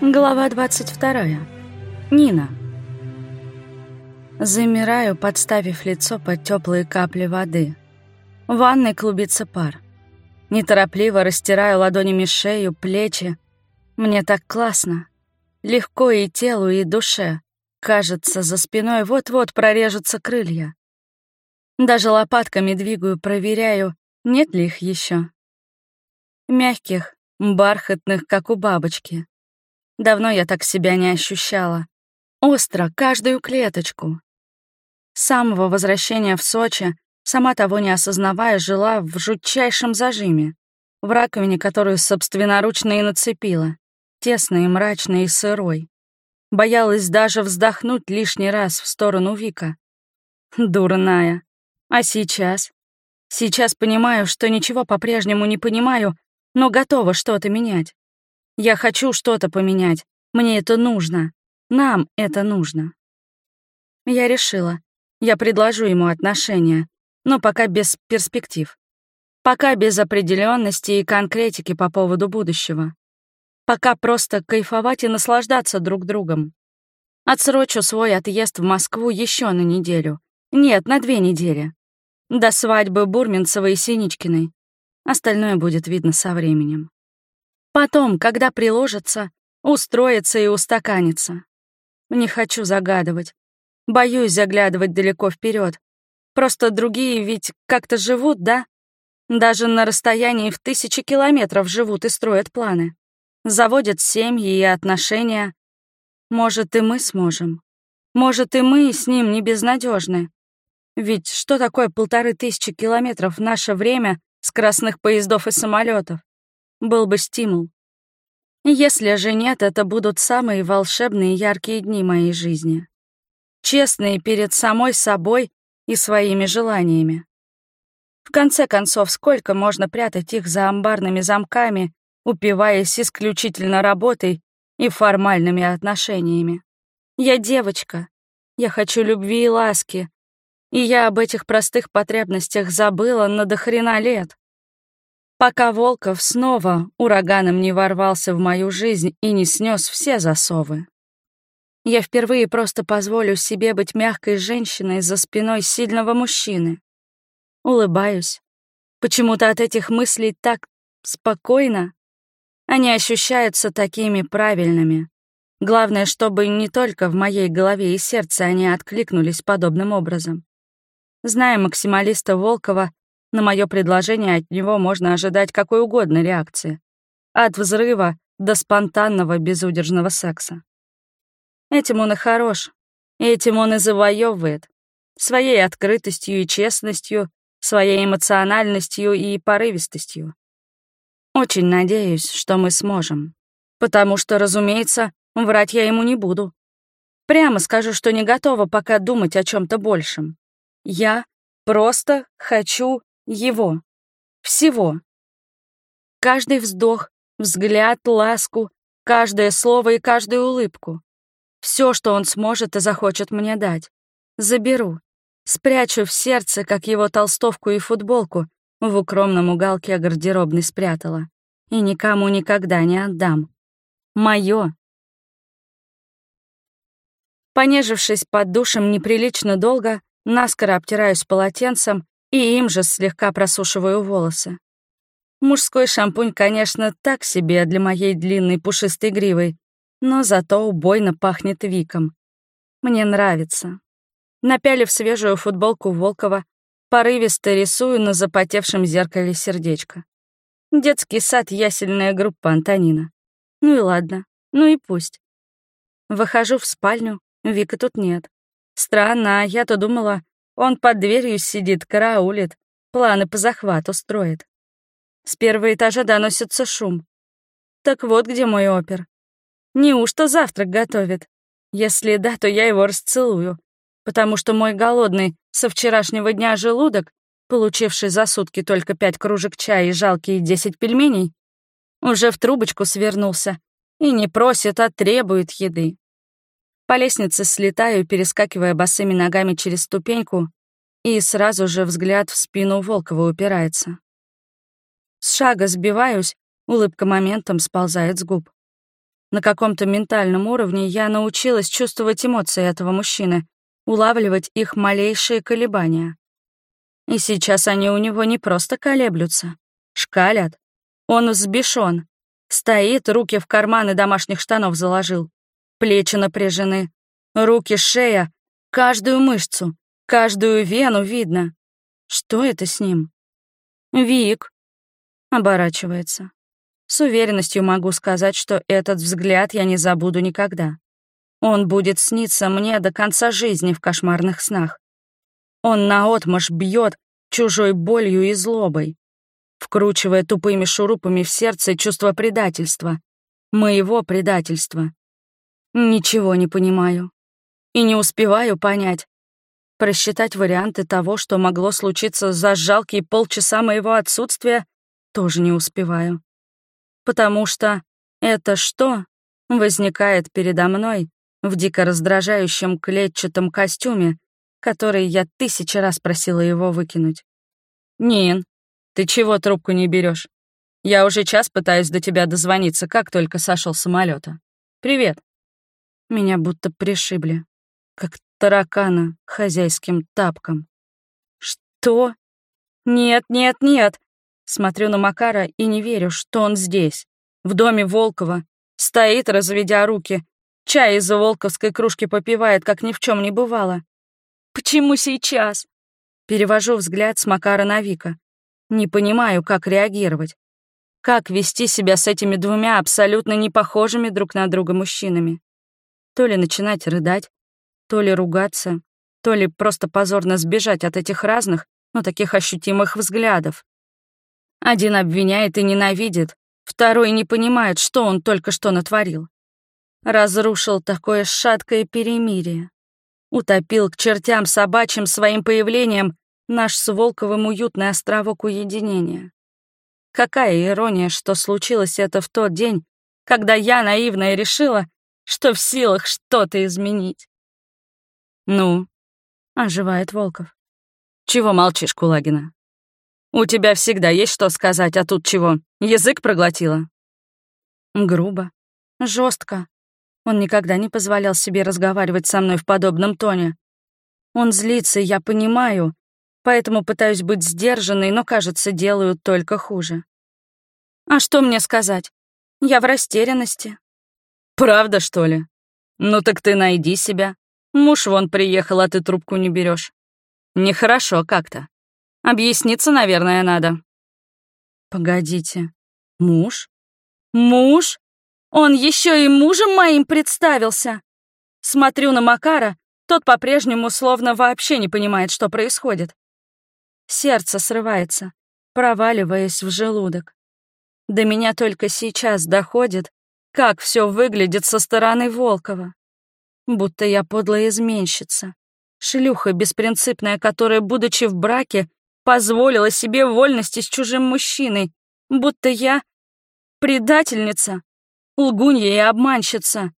Глава 22. Нина. Замираю, подставив лицо под теплые капли воды. В ванной клубится пар. Неторопливо растираю ладонями шею, плечи. Мне так классно. Легко и телу, и душе. Кажется, за спиной вот-вот прорежутся крылья. Даже лопатками двигаю, проверяю, нет ли их еще. Мягких, бархатных, как у бабочки. Давно я так себя не ощущала. Остро, каждую клеточку. С самого возвращения в Сочи, сама того не осознавая, жила в жутчайшем зажиме. В раковине, которую собственноручно и нацепила. Тесной, мрачной и сырой. Боялась даже вздохнуть лишний раз в сторону Вика. Дурная. А сейчас? Сейчас понимаю, что ничего по-прежнему не понимаю, но готова что-то менять. Я хочу что-то поменять. Мне это нужно. Нам это нужно. Я решила. Я предложу ему отношения, но пока без перспектив. Пока без определенности и конкретики по поводу будущего. Пока просто кайфовать и наслаждаться друг другом. Отсрочу свой отъезд в Москву еще на неделю. Нет, на две недели. До свадьбы Бурминцевой и Синичкиной. Остальное будет видно со временем. Потом, когда приложится, устроится и устаканится. Не хочу загадывать. Боюсь заглядывать далеко вперед. Просто другие ведь как-то живут, да? Даже на расстоянии в тысячи километров живут и строят планы. Заводят семьи и отношения. Может, и мы сможем. Может, и мы с ним не безнадежны. Ведь что такое полторы тысячи километров в наше время с красных поездов и самолетов? Был бы стимул. Если же нет, это будут самые волшебные яркие дни моей жизни. Честные перед самой собой и своими желаниями. В конце концов, сколько можно прятать их за амбарными замками, упиваясь исключительно работой и формальными отношениями? Я девочка. Я хочу любви и ласки. И я об этих простых потребностях забыла на дохрена лет пока Волков снова ураганом не ворвался в мою жизнь и не снес все засовы. Я впервые просто позволю себе быть мягкой женщиной за спиной сильного мужчины. Улыбаюсь. Почему-то от этих мыслей так спокойно. Они ощущаются такими правильными. Главное, чтобы не только в моей голове и сердце они откликнулись подобным образом. Зная максималиста Волкова, на мое предложение от него можно ожидать какой угодно реакции. От взрыва до спонтанного безудержного секса. Этим он и хорош. Этим он и завоевывает. Своей открытостью и честностью, своей эмоциональностью и порывистостью. Очень надеюсь, что мы сможем. Потому что, разумеется, врать я ему не буду. Прямо скажу, что не готова пока думать о чем то большем. Я просто хочу его. Всего. Каждый вздох, взгляд, ласку, каждое слово и каждую улыбку. Все, что он сможет и захочет мне дать. Заберу. Спрячу в сердце, как его толстовку и футболку в укромном уголке гардеробной спрятала. И никому никогда не отдам. Моё. Понежившись под душем неприлично долго, наскоро обтираюсь полотенцем и им же слегка просушиваю волосы. Мужской шампунь, конечно, так себе для моей длинной пушистой гривы, но зато убойно пахнет Виком. Мне нравится. Напялив свежую футболку Волкова, порывисто рисую на запотевшем зеркале сердечко. Детский сад — ясельная группа Антонина. Ну и ладно, ну и пусть. Выхожу в спальню, Вика тут нет. Странно, а я-то думала, он под дверью сидит, караулит, планы по захвату строит. С первого этажа доносится шум. Так вот где мой опер. Неужто завтрак готовит? Если да, то я его расцелую, потому что мой голодный со вчерашнего дня желудок, получивший за сутки только пять кружек чая и жалкие десять пельменей, уже в трубочку свернулся и не просит, а требует еды. По лестнице слетаю, перескакивая босыми ногами через ступеньку, и сразу же взгляд в спину Волкова упирается. С шага сбиваюсь, улыбка моментом сползает с губ. На каком-то ментальном уровне я научилась чувствовать эмоции этого мужчины, улавливать их малейшие колебания. И сейчас они у него не просто колеблются, шкалят. Он взбешен, стоит, руки в карманы домашних штанов заложил, плечи напряжены, руки, шея, каждую мышцу, каждую вену видно. Что это с ним? Вик. Оборачивается. С уверенностью могу сказать, что этот взгляд я не забуду никогда. Он будет сниться мне до конца жизни в кошмарных снах. Он наотмашь бьет чужой болью и злобой, вкручивая тупыми шурупами в сердце чувство предательства, моего предательства. Ничего не понимаю. И не успеваю понять. Просчитать варианты того, что могло случиться за жалкие полчаса моего отсутствия, тоже не успеваю потому что это что возникает передо мной в дико раздражающем клетчатом костюме, который я тысячи раз просила его выкинуть. «Нин, ты чего трубку не берешь? Я уже час пытаюсь до тебя дозвониться, как только сошел самолета. Привет». Меня будто пришибли, как таракана хозяйским тапком. «Что? Нет, нет, нет!» Смотрю на Макара и не верю, что он здесь, в доме Волкова. Стоит, разведя руки. Чай из волковской кружки попивает, как ни в чем не бывало. Почему сейчас? Перевожу взгляд с Макара на Вика. Не понимаю, как реагировать. Как вести себя с этими двумя абсолютно не похожими друг на друга мужчинами? То ли начинать рыдать, то ли ругаться, то ли просто позорно сбежать от этих разных, но таких ощутимых взглядов. Один обвиняет и ненавидит, второй не понимает, что он только что натворил. Разрушил такое шаткое перемирие. Утопил к чертям собачьим своим появлением наш с Волковым уютный островок уединения. Какая ирония, что случилось это в тот день, когда я наивная решила, что в силах что-то изменить. «Ну?» — оживает Волков. «Чего молчишь, Кулагина?» У тебя всегда есть что сказать, а тут чего? Язык проглотила?» Грубо, жестко. Он никогда не позволял себе разговаривать со мной в подобном тоне. Он злится, я понимаю, поэтому пытаюсь быть сдержанной, но, кажется, делаю только хуже. А что мне сказать? Я в растерянности. Правда, что ли? Ну так ты найди себя. Муж вон приехал, а ты трубку не берешь. Нехорошо как-то. Объясниться, наверное, надо». «Погодите, муж? Муж? Он еще и мужем моим представился!» Смотрю на Макара, тот по-прежнему словно вообще не понимает, что происходит. Сердце срывается, проваливаясь в желудок. До меня только сейчас доходит, как все выглядит со стороны Волкова. Будто я подлая изменщица, шлюха беспринципная, которая, будучи в браке, позволила себе вольности с чужим мужчиной, будто я предательница, лгунья и обманщица.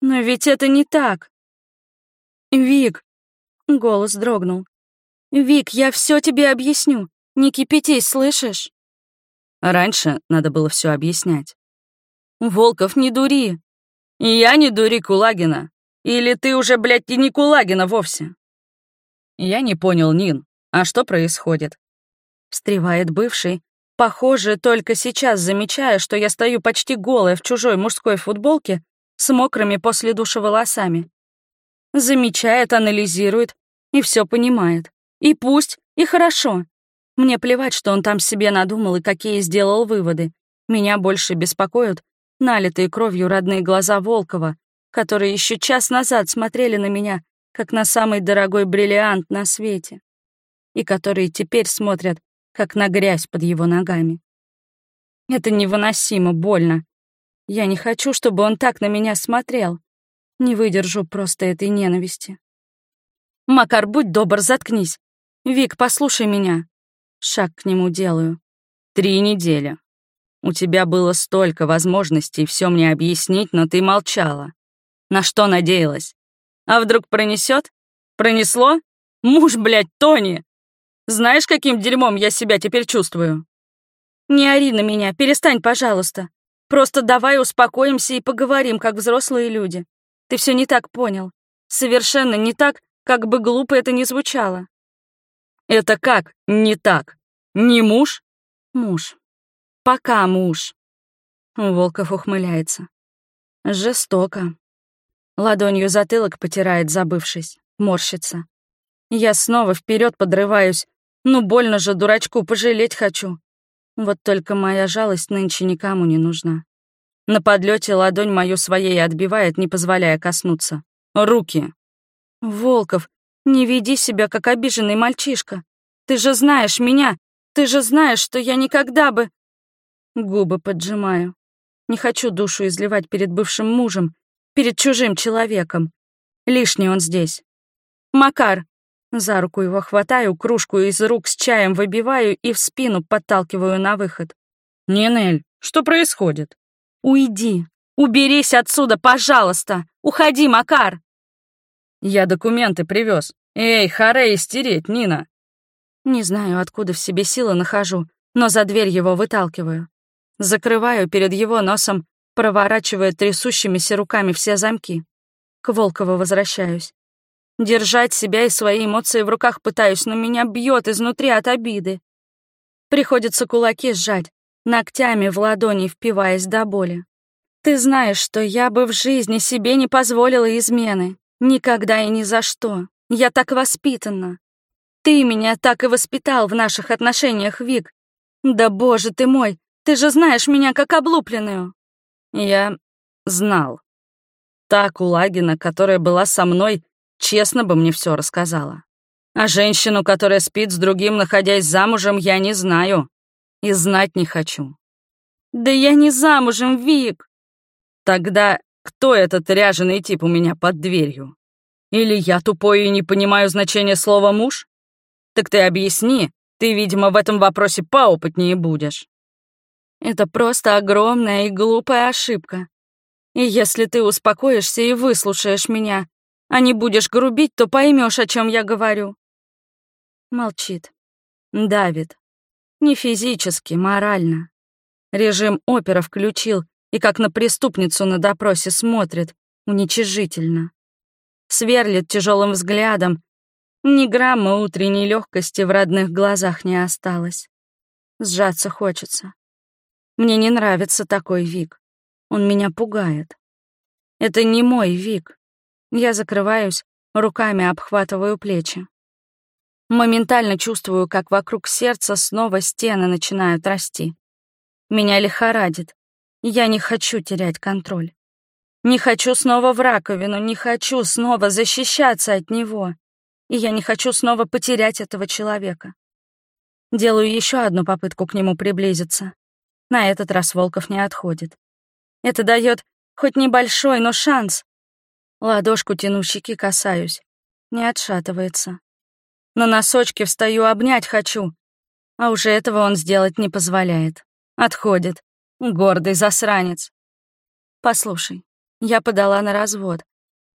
Но ведь это не так. Вик, голос дрогнул. Вик, я все тебе объясню. Не кипятись, слышишь? Раньше надо было все объяснять. Волков, не дури. Я не дури Кулагина. Или ты уже, блядь, и не Кулагина вовсе? Я не понял, Нин. А что происходит? Встревает бывший, похоже, только сейчас замечая, что я стою почти голая в чужой мужской футболке с мокрыми после душа волосами. Замечает, анализирует и все понимает. И пусть, и хорошо. Мне плевать, что он там себе надумал и какие сделал выводы. Меня больше беспокоят налитые кровью родные глаза Волкова, которые еще час назад смотрели на меня, как на самый дорогой бриллиант на свете и которые теперь смотрят, как на грязь под его ногами. Это невыносимо больно. Я не хочу, чтобы он так на меня смотрел. Не выдержу просто этой ненависти. Макар, будь добр, заткнись. Вик, послушай меня. Шаг к нему делаю. Три недели. У тебя было столько возможностей все мне объяснить, но ты молчала. На что надеялась? А вдруг пронесет? Пронесло? Муж, блядь, Тони! Знаешь, каким дерьмом я себя теперь чувствую?» «Не ори на меня, перестань, пожалуйста. Просто давай успокоимся и поговорим, как взрослые люди. Ты все не так понял. Совершенно не так, как бы глупо это ни звучало. Это как не так? Не муж? Муж. Пока муж. Волков ухмыляется. Жестоко. Ладонью затылок потирает, забывшись, морщится. Я снова вперед подрываюсь. Ну, больно же, дурачку, пожалеть хочу. Вот только моя жалость нынче никому не нужна. На подлете ладонь мою своей отбивает, не позволяя коснуться. Руки. Волков, не веди себя, как обиженный мальчишка. Ты же знаешь меня. Ты же знаешь, что я никогда бы... Губы поджимаю. Не хочу душу изливать перед бывшим мужем, перед чужим человеком. Лишний он здесь. Макар, за руку его хватаю, кружку из рук с чаем выбиваю и в спину подталкиваю на выход. «Нинель, что происходит?» «Уйди! Уберись отсюда, пожалуйста! Уходи, Макар!» «Я документы привез. Эй, харе истереть, Нина!» Не знаю, откуда в себе силы нахожу, но за дверь его выталкиваю. Закрываю перед его носом, проворачивая трясущимися руками все замки. К Волкову возвращаюсь. Держать себя и свои эмоции в руках пытаюсь, но меня бьет изнутри от обиды. Приходится кулаки сжать, ногтями в ладони впиваясь до боли. Ты знаешь, что я бы в жизни себе не позволила измены. Никогда и ни за что. Я так воспитана. Ты меня так и воспитал в наших отношениях, Вик. Да боже ты мой, ты же знаешь меня как облупленную. Я знал. Та Кулагина, которая была со мной, честно бы мне все рассказала. А женщину, которая спит с другим, находясь замужем, я не знаю. И знать не хочу. Да я не замужем, Вик. Тогда кто этот ряженый тип у меня под дверью? Или я тупой и не понимаю значения слова «муж»? Так ты объясни, ты, видимо, в этом вопросе поопытнее будешь. Это просто огромная и глупая ошибка. И если ты успокоишься и выслушаешь меня, а не будешь грубить, то поймешь, о чем я говорю. Молчит. Давит. Не физически, морально. Режим опера включил и как на преступницу на допросе смотрит, уничижительно. Сверлит тяжелым взглядом. Ни грамма утренней легкости в родных глазах не осталось. Сжаться хочется. Мне не нравится такой Вик. Он меня пугает. Это не мой Вик. Я закрываюсь, руками обхватываю плечи. Моментально чувствую, как вокруг сердца снова стены начинают расти. Меня лихорадит. Я не хочу терять контроль. Не хочу снова в раковину, не хочу снова защищаться от него. И я не хочу снова потерять этого человека. Делаю еще одну попытку к нему приблизиться. На этот раз Волков не отходит. Это дает хоть небольшой, но шанс. Ладошку тяну щеки, касаюсь. Не отшатывается. На носочки встаю, обнять хочу. А уже этого он сделать не позволяет. Отходит. Гордый засранец. Послушай, я подала на развод.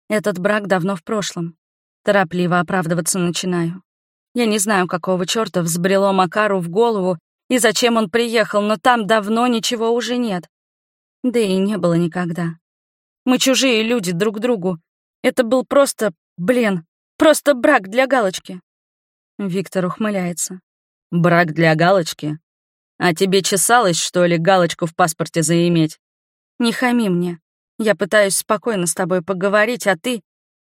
Этот брак давно в прошлом. Торопливо оправдываться начинаю. Я не знаю, какого чёрта взбрело Макару в голову и зачем он приехал, но там давно ничего уже нет. Да и не было никогда. Мы чужие люди друг другу. Это был просто, блин, просто брак для галочки. Виктор ухмыляется. Брак для галочки? А тебе чесалось, что ли, галочку в паспорте заиметь? Не хами мне. Я пытаюсь спокойно с тобой поговорить, а ты...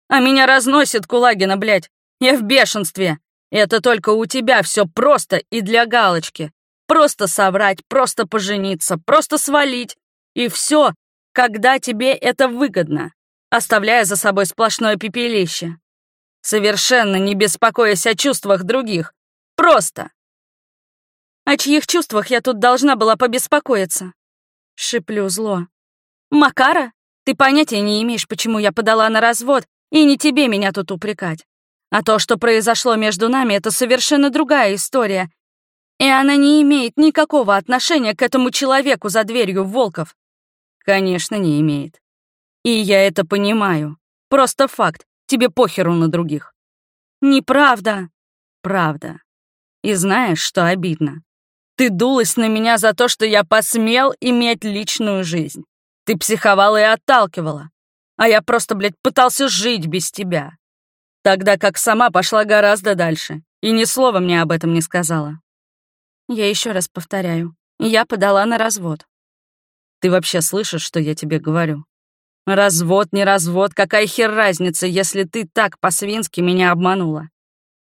А меня разносит Кулагина, блядь. Я в бешенстве. Это только у тебя все просто и для галочки. Просто соврать, просто пожениться, просто свалить. И все когда тебе это выгодно, оставляя за собой сплошное пепелище. Совершенно не беспокоясь о чувствах других. Просто. О чьих чувствах я тут должна была побеспокоиться? Шиплю зло. Макара? Ты понятия не имеешь, почему я подала на развод, и не тебе меня тут упрекать. А то, что произошло между нами, это совершенно другая история. И она не имеет никакого отношения к этому человеку за дверью Волков. Конечно, не имеет. И я это понимаю. Просто факт. Тебе похеру на других. Неправда. Правда. И знаешь, что обидно? Ты дулась на меня за то, что я посмел иметь личную жизнь. Ты психовала и отталкивала. А я просто, блядь, пытался жить без тебя. Тогда как сама пошла гораздо дальше и ни слова мне об этом не сказала. Я еще раз повторяю. Я подала на развод. Ты вообще слышишь, что я тебе говорю? Развод, не развод, какая хер разница, если ты так по-свински меня обманула?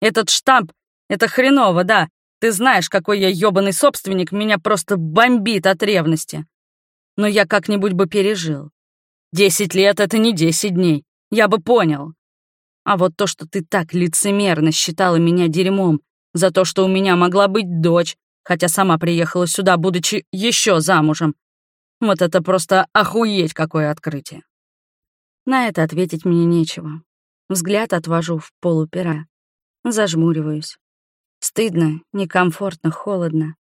Этот штамп — это хреново, да. Ты знаешь, какой я ёбаный собственник, меня просто бомбит от ревности. Но я как-нибудь бы пережил. Десять лет — это не десять дней. Я бы понял. А вот то, что ты так лицемерно считала меня дерьмом за то, что у меня могла быть дочь, хотя сама приехала сюда, будучи еще замужем, вот это просто охуеть какое открытие. На это ответить мне нечего. Взгляд отвожу в полупера. Зажмуриваюсь. Стыдно, некомфортно, холодно.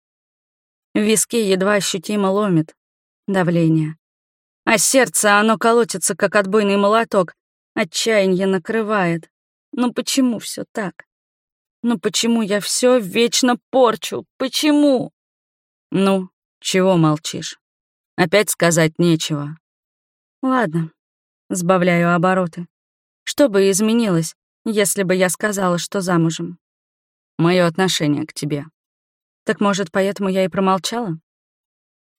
Виски едва ощутимо ломит. Давление. А сердце, оно колотится, как отбойный молоток. Отчаяние накрывает. Ну почему все так? Ну почему я все вечно порчу? Почему? Ну, чего молчишь? Опять сказать нечего. Ладно, сбавляю обороты. Что бы изменилось, если бы я сказала, что замужем? Мое отношение к тебе. Так может, поэтому я и промолчала?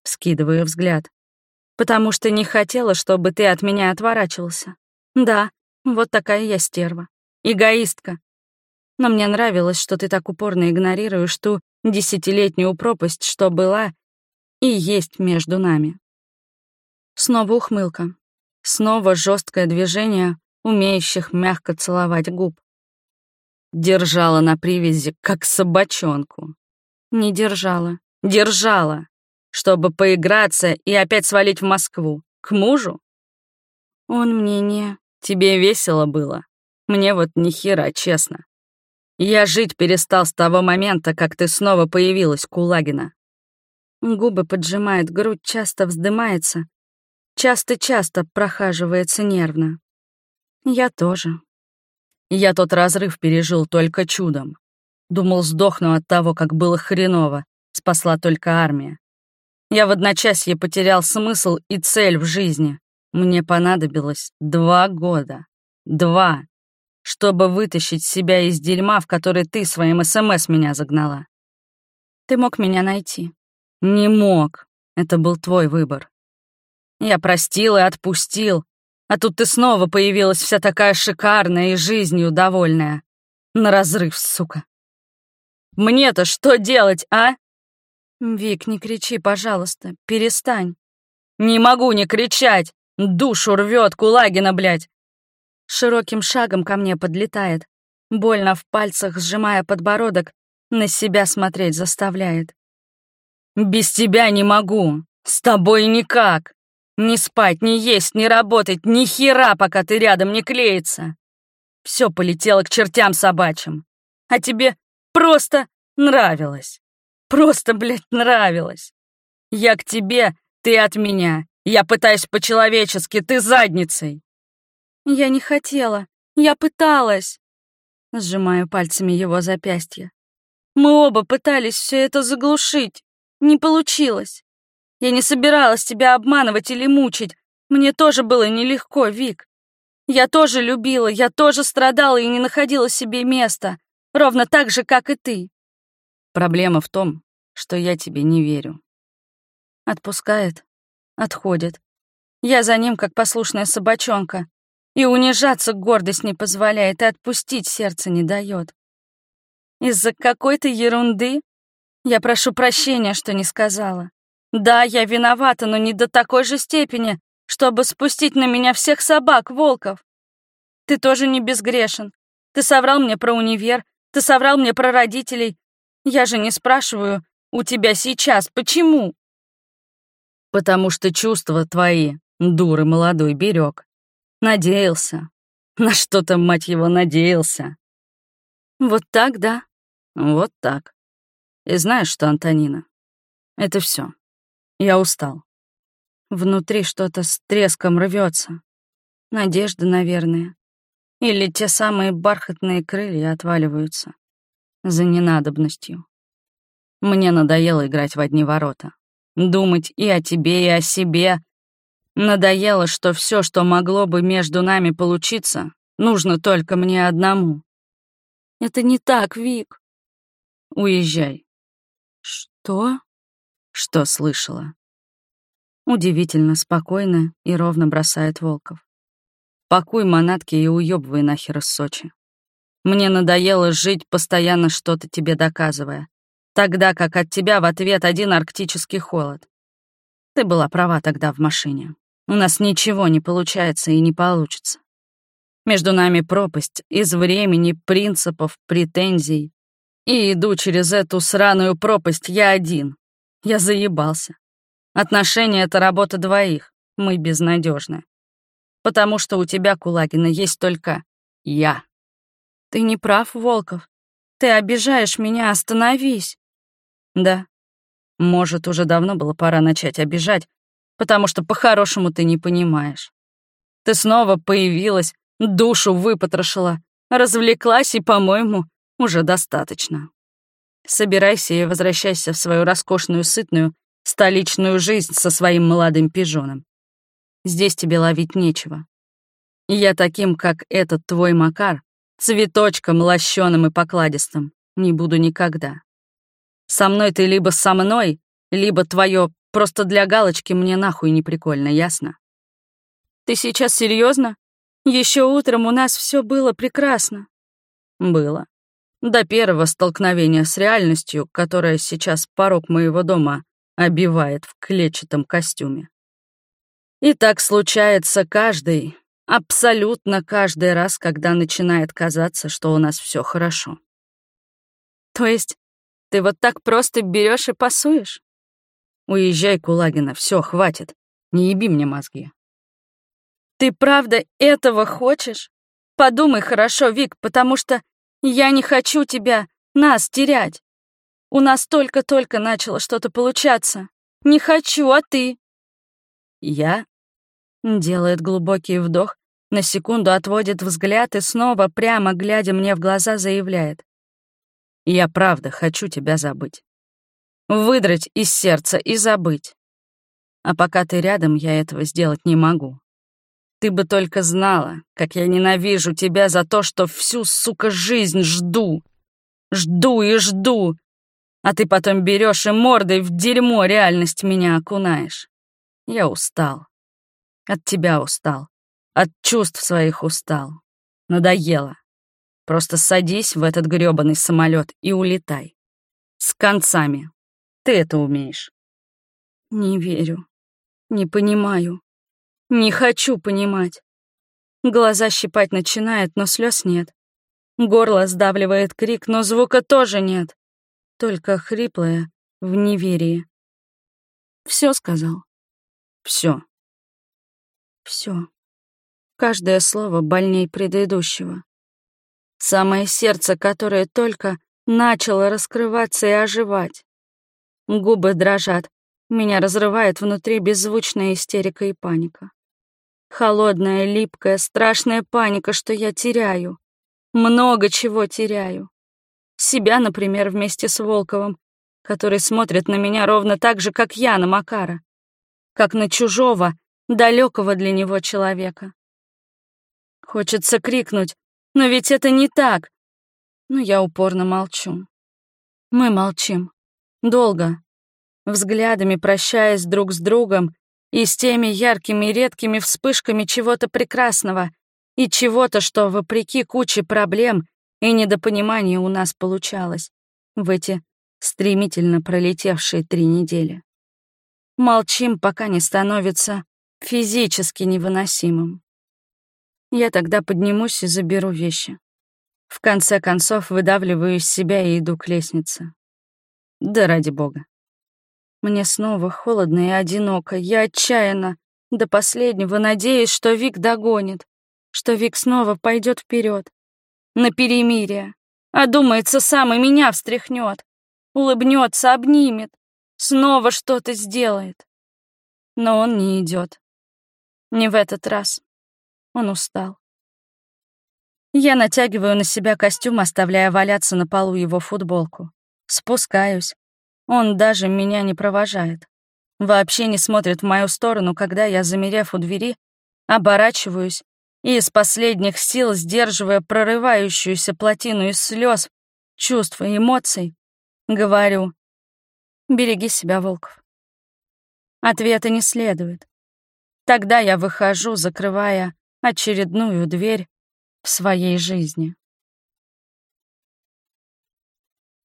Скидываю взгляд. Потому что не хотела, чтобы ты от меня отворачивался. Да, вот такая я стерва. Эгоистка. Но мне нравилось, что ты так упорно игнорируешь ту десятилетнюю пропасть, что была и есть между нами. Снова ухмылка. Снова жесткое движение, умеющих мягко целовать губ. Держала на привязи, как собачонку. Не держала. Держала, чтобы поиграться и опять свалить в Москву. К мужу? Он мне не... Тебе весело было? Мне вот ни хера, честно. Я жить перестал с того момента, как ты снова появилась, Кулагина. Губы поджимает, грудь часто вздымается. Часто-часто прохаживается нервно. Я тоже. Я тот разрыв пережил только чудом. Думал, сдохну от того, как было хреново. Спасла только армия. Я в одночасье потерял смысл и цель в жизни. Мне понадобилось два года. Два. Чтобы вытащить себя из дерьма, в который ты своим СМС меня загнала. Ты мог меня найти. Не мог. Это был твой выбор. Я простил и отпустил. А тут ты снова появилась вся такая шикарная и жизнью довольная. На разрыв, сука. Мне-то что делать, а? Вик, не кричи, пожалуйста, перестань. Не могу не кричать. Душу рвет Кулагина, блядь. Широким шагом ко мне подлетает. Больно в пальцах, сжимая подбородок, на себя смотреть заставляет. Без тебя не могу. С тобой никак. Не спать, не есть, не работать, ни хера, пока ты рядом не клеится. Все полетело к чертям собачьим. А тебе просто нравилось. Просто, блядь, нравилось. Я к тебе, ты от меня. Я пытаюсь по-человечески, ты задницей. Я не хотела. Я пыталась. Сжимаю пальцами его запястье. Мы оба пытались все это заглушить. Не получилось. Я не собиралась тебя обманывать или мучить. Мне тоже было нелегко, Вик. Я тоже любила, я тоже страдала и не находила себе места. Ровно так же, как и ты. Проблема в том, что я тебе не верю. Отпускает, отходит. Я за ним, как послушная собачонка. И унижаться гордость не позволяет, и отпустить сердце не дает. Из-за какой-то ерунды я прошу прощения, что не сказала. Да, я виновата, но не до такой же степени, чтобы спустить на меня всех собак, волков. Ты тоже не безгрешен. Ты соврал мне про универ, ты соврал мне про родителей. Я же не спрашиваю у тебя сейчас, почему? Потому что чувства твои, дуры молодой, берег. Надеялся. На что-то, мать его, надеялся. Вот так, да? Вот так. И знаешь что, Антонина? Это все. Я устал. Внутри что-то с треском рвется. Надежда, наверное. Или те самые бархатные крылья отваливаются. За ненадобностью. Мне надоело играть в одни ворота. Думать и о тебе, и о себе. Надоело, что все, что могло бы между нами получиться, нужно только мне одному. Это не так, Вик. Уезжай. Что? Что слышала? Удивительно спокойно и ровно бросает Волков. Пакуй манатки и уёбывай нахер из Сочи. Мне надоело жить, постоянно что-то тебе доказывая тогда как от тебя в ответ один арктический холод. Ты была права тогда в машине. У нас ничего не получается и не получится. Между нами пропасть из времени, принципов, претензий. И иду через эту сраную пропасть я один. Я заебался. Отношения — это работа двоих. Мы безнадежны. Потому что у тебя, Кулагина, есть только я. Ты не прав, Волков. Ты обижаешь меня, остановись. Да. Может, уже давно было пора начать обижать, потому что по-хорошему ты не понимаешь. Ты снова появилась, душу выпотрошила, развлеклась и, по-моему, уже достаточно. Собирайся и возвращайся в свою роскошную, сытную, столичную жизнь со своим молодым пижоном. Здесь тебе ловить нечего. Я таким, как этот твой Макар, цветочком лощеным и покладистым, не буду никогда. Со мной ты либо со мной, либо твое просто для галочки мне нахуй не прикольно, ясно? Ты сейчас серьезно? Еще утром у нас все было прекрасно. Было. До первого столкновения с реальностью, которая сейчас порог моего дома обивает в клетчатом костюме. И так случается каждый, абсолютно каждый раз, когда начинает казаться, что у нас все хорошо. То есть ты вот так просто берешь и пасуешь? Уезжай, Кулагина, все, хватит. Не еби мне мозги. Ты правда этого хочешь? Подумай хорошо, Вик, потому что я не хочу тебя, нас терять. У нас только-только начало что-то получаться. Не хочу, а ты? Я? Делает глубокий вдох, на секунду отводит взгляд и снова, прямо глядя мне в глаза, заявляет. Я правда хочу тебя забыть. Выдрать из сердца и забыть. А пока ты рядом, я этого сделать не могу. Ты бы только знала, как я ненавижу тебя за то, что всю, сука, жизнь жду. Жду и жду. А ты потом берешь и мордой в дерьмо реальность меня окунаешь. Я устал. От тебя устал. От чувств своих устал. Надоело. Просто садись в этот грёбаный самолет и улетай. С концами. Ты это умеешь. Не верю. Не понимаю. Не хочу понимать. Глаза щипать начинает, но слез нет. Горло сдавливает крик, но звука тоже нет. Только хриплое в неверии. Все сказал. Все. Все. Каждое слово больней предыдущего. Самое сердце, которое только начало раскрываться и оживать. Губы дрожат, меня разрывает внутри беззвучная истерика и паника. Холодная, липкая, страшная паника, что я теряю. Много чего теряю. Себя, например, вместе с Волковым, который смотрит на меня ровно так же, как я на Макара. Как на чужого, далекого для него человека. Хочется крикнуть но ведь это не так. Но я упорно молчу. Мы молчим. Долго. Взглядами прощаясь друг с другом и с теми яркими редкими вспышками чего-то прекрасного и чего-то, что, вопреки куче проблем и недопонимания у нас получалось в эти стремительно пролетевшие три недели. Молчим, пока не становится физически невыносимым. Я тогда поднимусь и заберу вещи. В конце концов, выдавливаю из себя и иду к лестнице. Да ради бога. Мне снова холодно и одиноко. Я отчаянно, до последнего, надеюсь, что Вик догонит, что Вик снова пойдет вперед, на перемирие, а думается, сам и меня встряхнет, улыбнется, обнимет, снова что-то сделает. Но он не идет. Не в этот раз. Он устал. Я натягиваю на себя костюм, оставляя валяться на полу его футболку. Спускаюсь. Он даже меня не провожает. Вообще не смотрит в мою сторону, когда я, замерев у двери, оборачиваюсь и из последних сил, сдерживая прорывающуюся плотину из слез, чувств и эмоций, говорю «Береги себя, Волков». Ответа не следует. Тогда я выхожу, закрывая очередную дверь в своей жизни.